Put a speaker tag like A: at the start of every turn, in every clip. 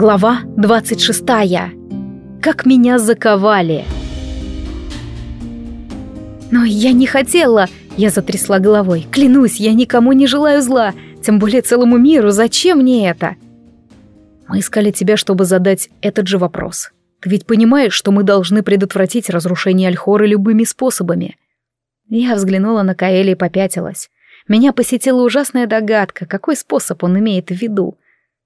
A: Глава 26. Как меня заковали. Но я не хотела, я затрясла головой. Клянусь, я никому не желаю зла, тем более целому миру. Зачем мне это? Мы искали тебя, чтобы задать этот же вопрос. Ты ведь понимаешь, что мы должны предотвратить разрушение Альхоры любыми способами. Я взглянула на Каэли и попятилась. Меня посетила ужасная догадка, какой способ он имеет в виду.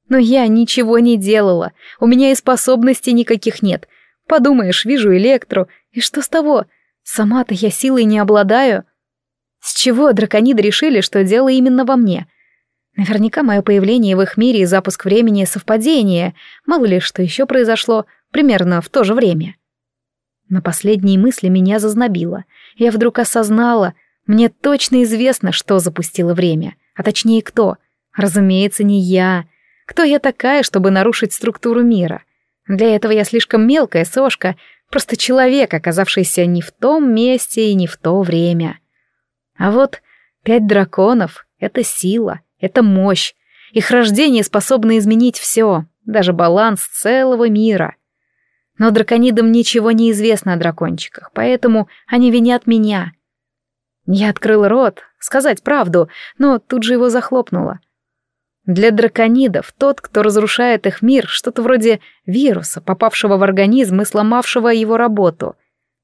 A: Но я ничего не делала, у меня и способностей никаких нет. Подумаешь, вижу электру, и что с того? Сама-то я силой не обладаю. С чего дракониды решили, что дело именно во мне? Наверняка мое появление в их мире и запуск времени — совпадение, мало ли что еще произошло, примерно в то же время. На последние мысли меня зазнобило. Я вдруг осознала, мне точно известно, что запустило время, а точнее кто. Разумеется, не я. Кто я такая, чтобы нарушить структуру мира? Для этого я слишком мелкая сошка, просто человек, оказавшийся не в том месте и не в то время. А вот пять драконов — это сила, это мощь. Их рождение способно изменить все, даже баланс целого мира. Но драконидам ничего не известно о дракончиках, поэтому они винят меня. Я открыл рот, сказать правду, но тут же его захлопнула. Для драконидов тот, кто разрушает их мир, что-то вроде вируса, попавшего в организм и сломавшего его работу.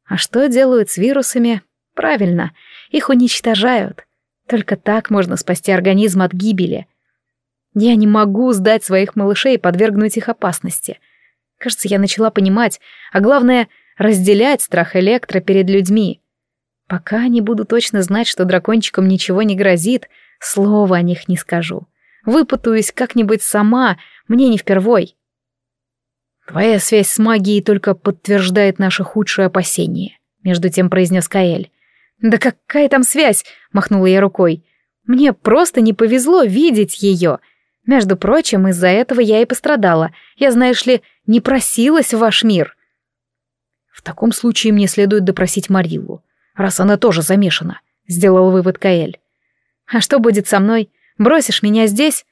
A: А что делают с вирусами? Правильно, их уничтожают. Только так можно спасти организм от гибели. Я не могу сдать своих малышей и подвергнуть их опасности. Кажется, я начала понимать, а главное — разделять страх Электро перед людьми. Пока не буду точно знать, что дракончикам ничего не грозит, слова о них не скажу. Выпутаюсь как-нибудь сама, мне не впервой. Твоя связь с магией только подтверждает наши худшие опасения, между тем произнес Каэль. Да какая там связь? махнула я рукой. Мне просто не повезло видеть ее. Между прочим, из-за этого я и пострадала. Я, знаешь ли, не просилась в ваш мир. В таком случае мне следует допросить Марилу, раз она тоже замешана, сделал вывод Каэль. А что будет со мной? Бросишь меня здесь?»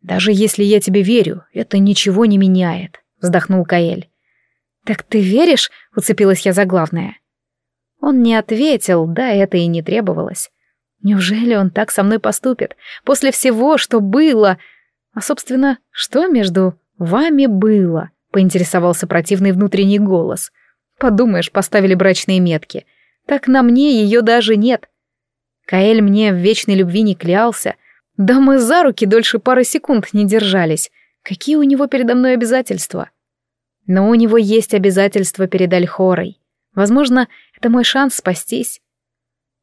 A: «Даже если я тебе верю, это ничего не меняет», — вздохнул Каэль. «Так ты веришь?» — уцепилась я за главное. Он не ответил, да это и не требовалось. Неужели он так со мной поступит? После всего, что было... А, собственно, что между вами было? Поинтересовался противный внутренний голос. Подумаешь, поставили брачные метки. Так на мне ее даже нет. Каэль мне в вечной любви не клялся, да мы за руки дольше пары секунд не держались. Какие у него передо мной обязательства? Но у него есть обязательства перед Альхорой. Возможно, это мой шанс спастись.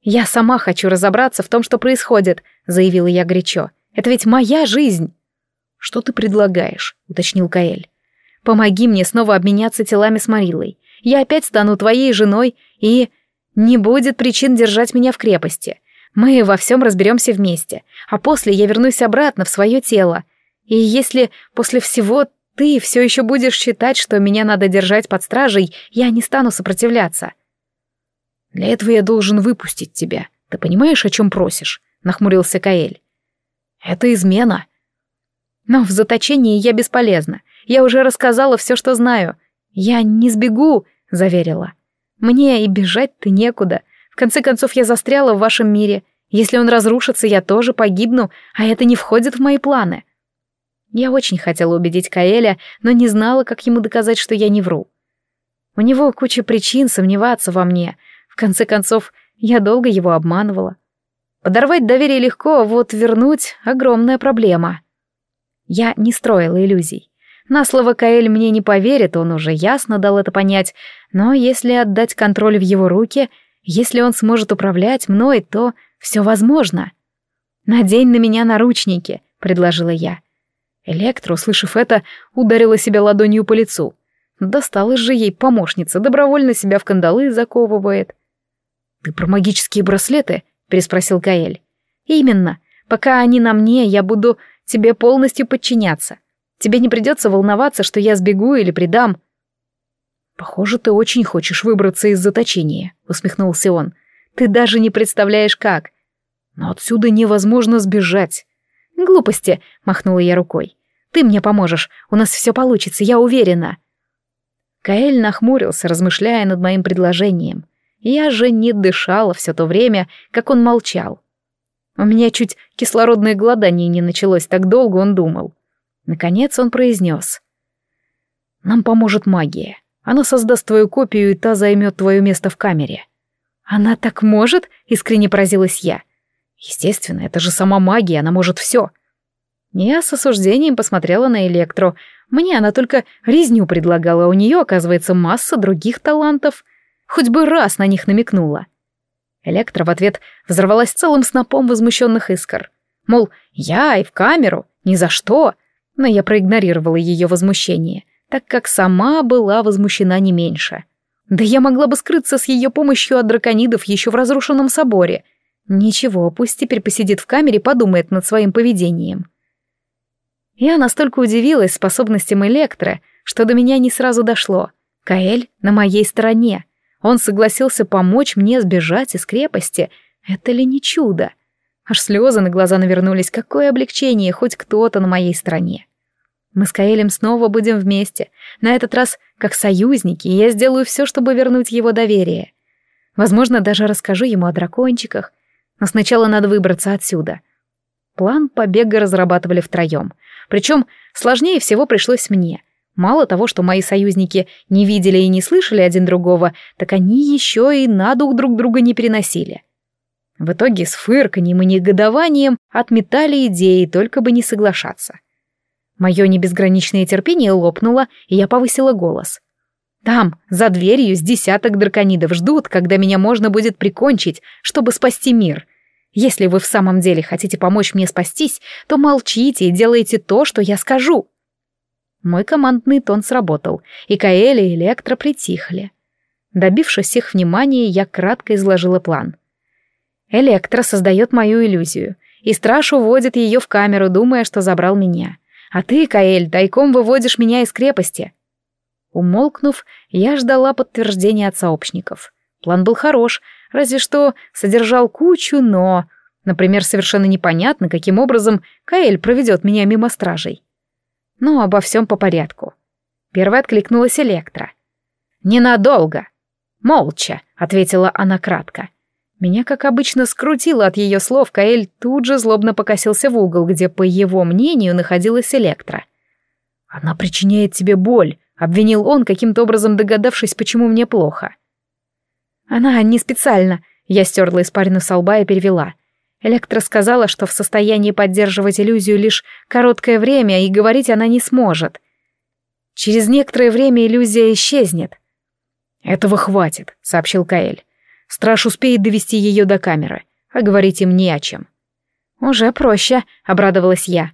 A: «Я сама хочу разобраться в том, что происходит», — заявила я горячо. «Это ведь моя жизнь». «Что ты предлагаешь?» — уточнил Каэль. «Помоги мне снова обменяться телами с Марилой. Я опять стану твоей женой, и не будет причин держать меня в крепости. Мы во всем разберемся вместе, а после я вернусь обратно в свое тело. И если после всего ты все еще будешь считать, что меня надо держать под стражей, я не стану сопротивляться. Для этого я должен выпустить тебя. Ты понимаешь, о чем просишь? Нахмурился Каэль. Это измена. Но в заточении я бесполезна. Я уже рассказала все, что знаю. Я не сбегу, заверила. Мне и бежать-то некуда. В конце концов, я застряла в вашем мире. Если он разрушится, я тоже погибну, а это не входит в мои планы. Я очень хотела убедить Каэля, но не знала, как ему доказать, что я не вру. У него куча причин сомневаться во мне. В конце концов, я долго его обманывала. Подорвать доверие легко, а вот вернуть — огромная проблема. Я не строила иллюзий. На слово Каэль мне не поверит, он уже ясно дал это понять, но если отдать контроль в его руки — если он сможет управлять мной, то все возможно. «Надень на меня наручники», — предложила я. Электро, услышав это, ударила себя ладонью по лицу. Досталась же ей помощница, добровольно себя в кандалы заковывает. «Ты про магические браслеты?» — переспросил Каэль. «Именно. Пока они на мне, я буду тебе полностью подчиняться. Тебе не придется волноваться, что я сбегу или предам. «Похоже, ты очень хочешь выбраться из заточения», — усмехнулся он. «Ты даже не представляешь, как. Но отсюда невозможно сбежать». «Глупости», — махнула я рукой. Ты мне поможешь, у нас все получится, я уверена». Каэль нахмурился, размышляя над моим предложением. Я же не дышала все то время, как он молчал. У меня чуть кислородное голодание не началось, так долго он думал. Наконец он произнес. «Нам поможет магия. Она создаст твою копию, и та займет твое место в камере». «Она так может?» — искренне поразилась я. «Естественно, это же сама магия, она может все». Я с осуждением посмотрела на Электро. Мне она только резню предлагала, а у нее, оказывается, масса других талантов. Хоть бы раз на них намекнула. Электро в ответ взорвалась целым снопом возмущенных искр. Мол, я и в камеру, ни за что. Но я проигнорировала ее возмущение, так как сама была возмущена не меньше. Да я могла бы скрыться с ее помощью от драконидов еще в разрушенном соборе. Ничего, пусть теперь посидит в камере и подумает над своим поведением. Я настолько удивилась способностям Электро, что до меня не сразу дошло. Каэль на моей стороне. Он согласился помочь мне сбежать из крепости. Это ли не чудо? Аж слезы на глаза навернулись. Какое облегчение, хоть кто-то на моей стороне. Мы с Каэлем снова будем вместе. На этот раз как союзники, и я сделаю все, чтобы вернуть его доверие. Возможно, даже расскажу ему о дракончиках. Но сначала надо выбраться отсюда. План побега разрабатывали втроем. Причем сложнее всего пришлось мне. Мало того, что мои союзники не видели и не слышали один другого, так они еще и на дух друг друга не переносили. В итоге с фырканьем и негодованием отметали идеи, только бы не соглашаться. Мое небезграничное терпение лопнуло, и я повысила голос. «Там, за дверью, с десяток драконидов ждут, когда меня можно будет прикончить, чтобы спасти мир. Если вы в самом деле хотите помочь мне спастись, то молчите и делайте то, что я скажу». Мой командный тон сработал, и Каэли и Электро притихли. Добившись их внимания, я кратко изложила план. Электро создает мою иллюзию, и страж уводит ее в камеру, думая, что забрал меня. А ты, Каэль, тайком выводишь меня из крепости. Умолкнув, я ждала подтверждения от сообщников. План был хорош, разве что содержал кучу «но». Например, совершенно непонятно, каким образом Каэль проведет меня мимо стражей. Но обо всем по порядку. Первой откликнулась Электра. «Ненадолго!» «Молча», — ответила она кратко. Меня, как обычно, скрутило от ее слов, Каэль тут же злобно покосился в угол, где, по его мнению, находилась Электра. «Она причиняет тебе боль», — обвинил он, каким-то образом догадавшись, почему мне плохо. «Она не специально», — я стерла испарину со лба и перевела. Электра сказала, что в состоянии поддерживать иллюзию лишь короткое время, и говорить она не сможет. Через некоторое время иллюзия исчезнет. «Этого хватит», — сообщил Каэль. Страж успеет довести ее до камеры, а говорить им не о чем. «Уже проще», — обрадовалась я.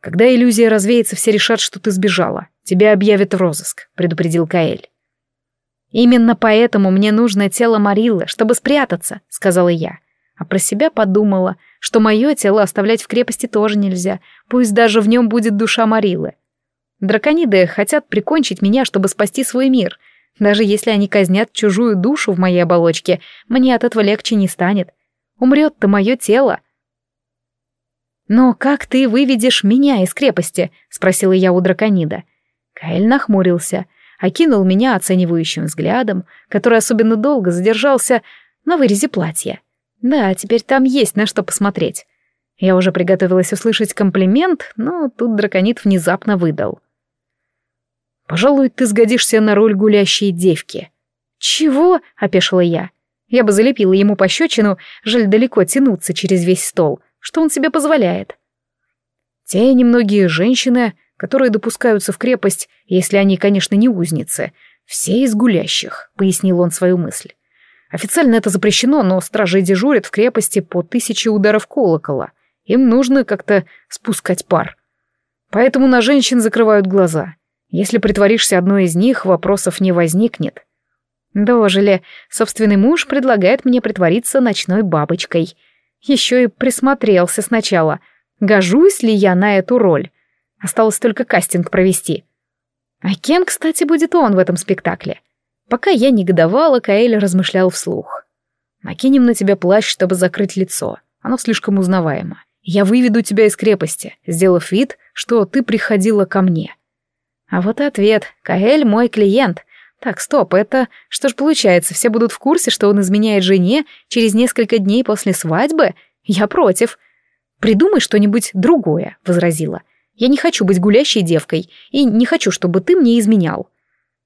A: «Когда иллюзия развеется, все решат, что ты сбежала. Тебя объявят в розыск», — предупредил Каэль. «Именно поэтому мне нужно тело Мариллы, чтобы спрятаться», — сказала я. А про себя подумала, что мое тело оставлять в крепости тоже нельзя, пусть даже в нем будет душа Мариллы. Дракониды хотят прикончить меня, чтобы спасти свой мир, даже если они казнят чужую душу в моей оболочке, мне от этого легче не станет. Умрет-то мое тело. «Но как ты выведешь меня из крепости?» — спросила я у драконида. Каэль нахмурился, окинул меня оценивающим взглядом, который особенно долго задержался на вырезе платья. Да, теперь там есть на что посмотреть. Я уже приготовилась услышать комплимент, но тут драконит внезапно выдал — Пожалуй, ты сгодишься на роль гулящей девки». «Чего?» — опешила я. Я бы залепила ему пощечину, жаль далеко тянуться через весь стол. Что он себе позволяет? Те немногие женщины, которые допускаются в крепость, если они, конечно, не узницы, все из гулящих, пояснил он свою мысль. Официально это запрещено, но стражи дежурят в крепости по тысяче ударов колокола. Им нужно как-то спускать пар. Поэтому на женщин закрывают глаза. Если притворишься одной из них, вопросов не возникнет. Дожили. Собственный муж предлагает мне притвориться ночной бабочкой. Еще и присмотрелся сначала. Гожусь ли я на эту роль? Осталось только кастинг провести. А кем, кстати, будет он в этом спектакле? Пока я негодовала, Каэль размышлял вслух. Накинем на тебя плащ, чтобы закрыть лицо. Оно слишком узнаваемо. Я выведу тебя из крепости, сделав вид, что ты приходила ко мне. А вот и ответ. Каэль мой клиент. Так, стоп, это... Что ж получается, все будут в курсе, что он изменяет жене через несколько дней после свадьбы? Я против. Придумай что-нибудь другое, возразила. Я не хочу быть гулящей девкой и не хочу, чтобы ты мне изменял.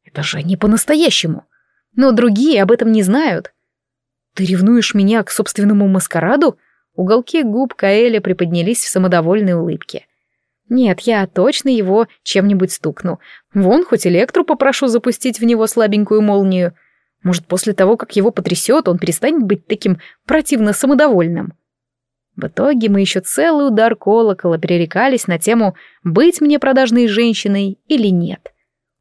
A: Это же не по-настоящему. Но другие об этом не знают. Ты ревнуешь меня к собственному маскараду? Уголки губ Каэля приподнялись в самодовольной улыбке. Нет, я точно его чем-нибудь стукну. Вон, хоть электру попрошу запустить в него слабенькую молнию. Может, после того, как его потрясет, он перестанет быть таким противно самодовольным. В итоге мы еще целый удар колокола перерекались на тему «быть мне продажной женщиной или нет».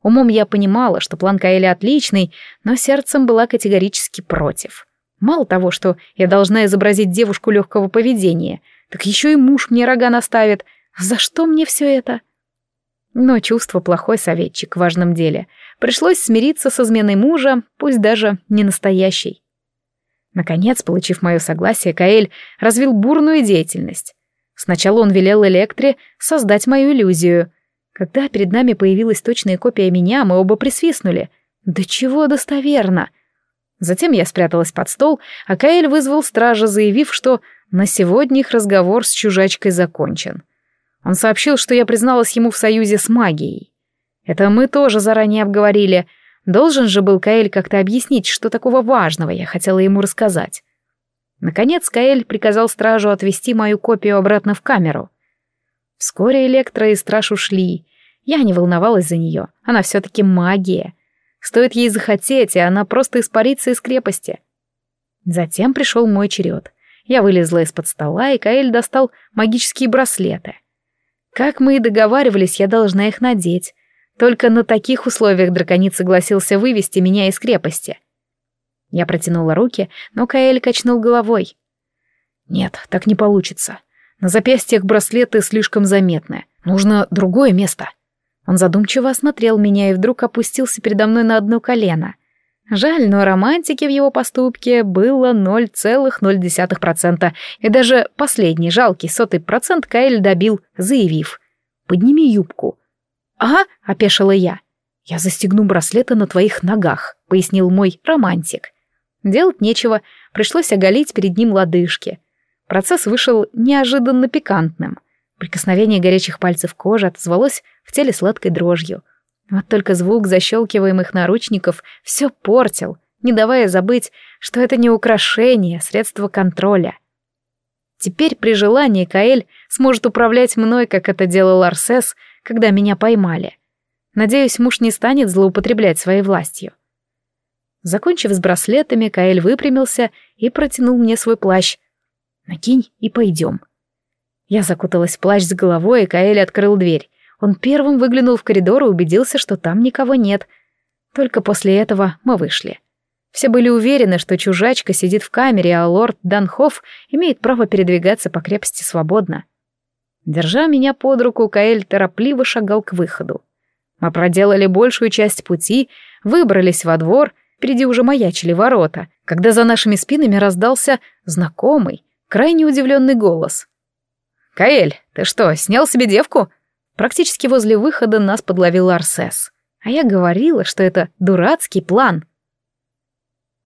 A: Умом я понимала, что план Каэля отличный, но сердцем была категорически против. Мало того, что я должна изобразить девушку легкого поведения, так еще и муж мне рога наставит — за что мне все это? Но чувство плохой советчик в важном деле. Пришлось смириться со изменой мужа, пусть даже не настоящей. Наконец, получив мое согласие, Каэль развил бурную деятельность. Сначала он велел Электре создать мою иллюзию. Когда перед нами появилась точная копия меня, мы оба присвистнули. Да чего достоверно! Затем я спряталась под стол, а Каэль вызвал стража, заявив, что на сегодня их разговор с чужачкой закончен. Он сообщил, что я призналась ему в союзе с магией. Это мы тоже заранее обговорили. Должен же был Каэль как-то объяснить, что такого важного я хотела ему рассказать. Наконец Каэль приказал стражу отвезти мою копию обратно в камеру. Вскоре Электро и страж ушли. Я не волновалась за нее, она все-таки магия. Стоит ей захотеть, и она просто испарится из крепости. Затем пришел мой черед. Я вылезла из-под стола, и Каэль достал магические браслеты. Как мы и договаривались, я должна их надеть. Только на таких условиях драконит согласился вывести меня из крепости. Я протянула руки, но Каэль качнул головой. «Нет, так не получится. На запястьях браслеты слишком заметны. Нужно другое место». Он задумчиво осмотрел меня и вдруг опустился передо мной на одно колено. Жаль, но романтики в его поступке было 0,0%, и даже последний жалкий сотый процент Каэль добил, заявив «Подними юбку». «Ага», — опешила я. «Я застегну браслеты на твоих ногах», — пояснил мой романтик. Делать нечего, пришлось оголить перед ним лодыжки. Процесс вышел неожиданно пикантным. Прикосновение горячих пальцев кожи отозвалось в теле сладкой дрожью — вот только звук защелкиваемых наручников все портил, не давая забыть, что это не украшение, а средство контроля. Теперь при желании Каэль сможет управлять мной, как это делал Арсес, когда меня поймали. Надеюсь, муж не станет злоупотреблять своей властью. Закончив с браслетами, Каэль выпрямился и протянул мне свой плащ. «Накинь и пойдем». Я закуталась в плащ с головой, и Каэль открыл дверь. Он первым выглянул в коридор и убедился, что там никого нет. Только после этого мы вышли. Все были уверены, что чужачка сидит в камере, а лорд Данхоф имеет право передвигаться по крепости свободно. Держа меня под руку, Каэль торопливо шагал к выходу. Мы проделали большую часть пути, выбрались во двор, впереди уже маячили ворота, когда за нашими спинами раздался знакомый, крайне удивленный голос. «Каэль, ты что, снял себе девку?» Практически возле выхода нас подловил Арсес. А я говорила, что это дурацкий план.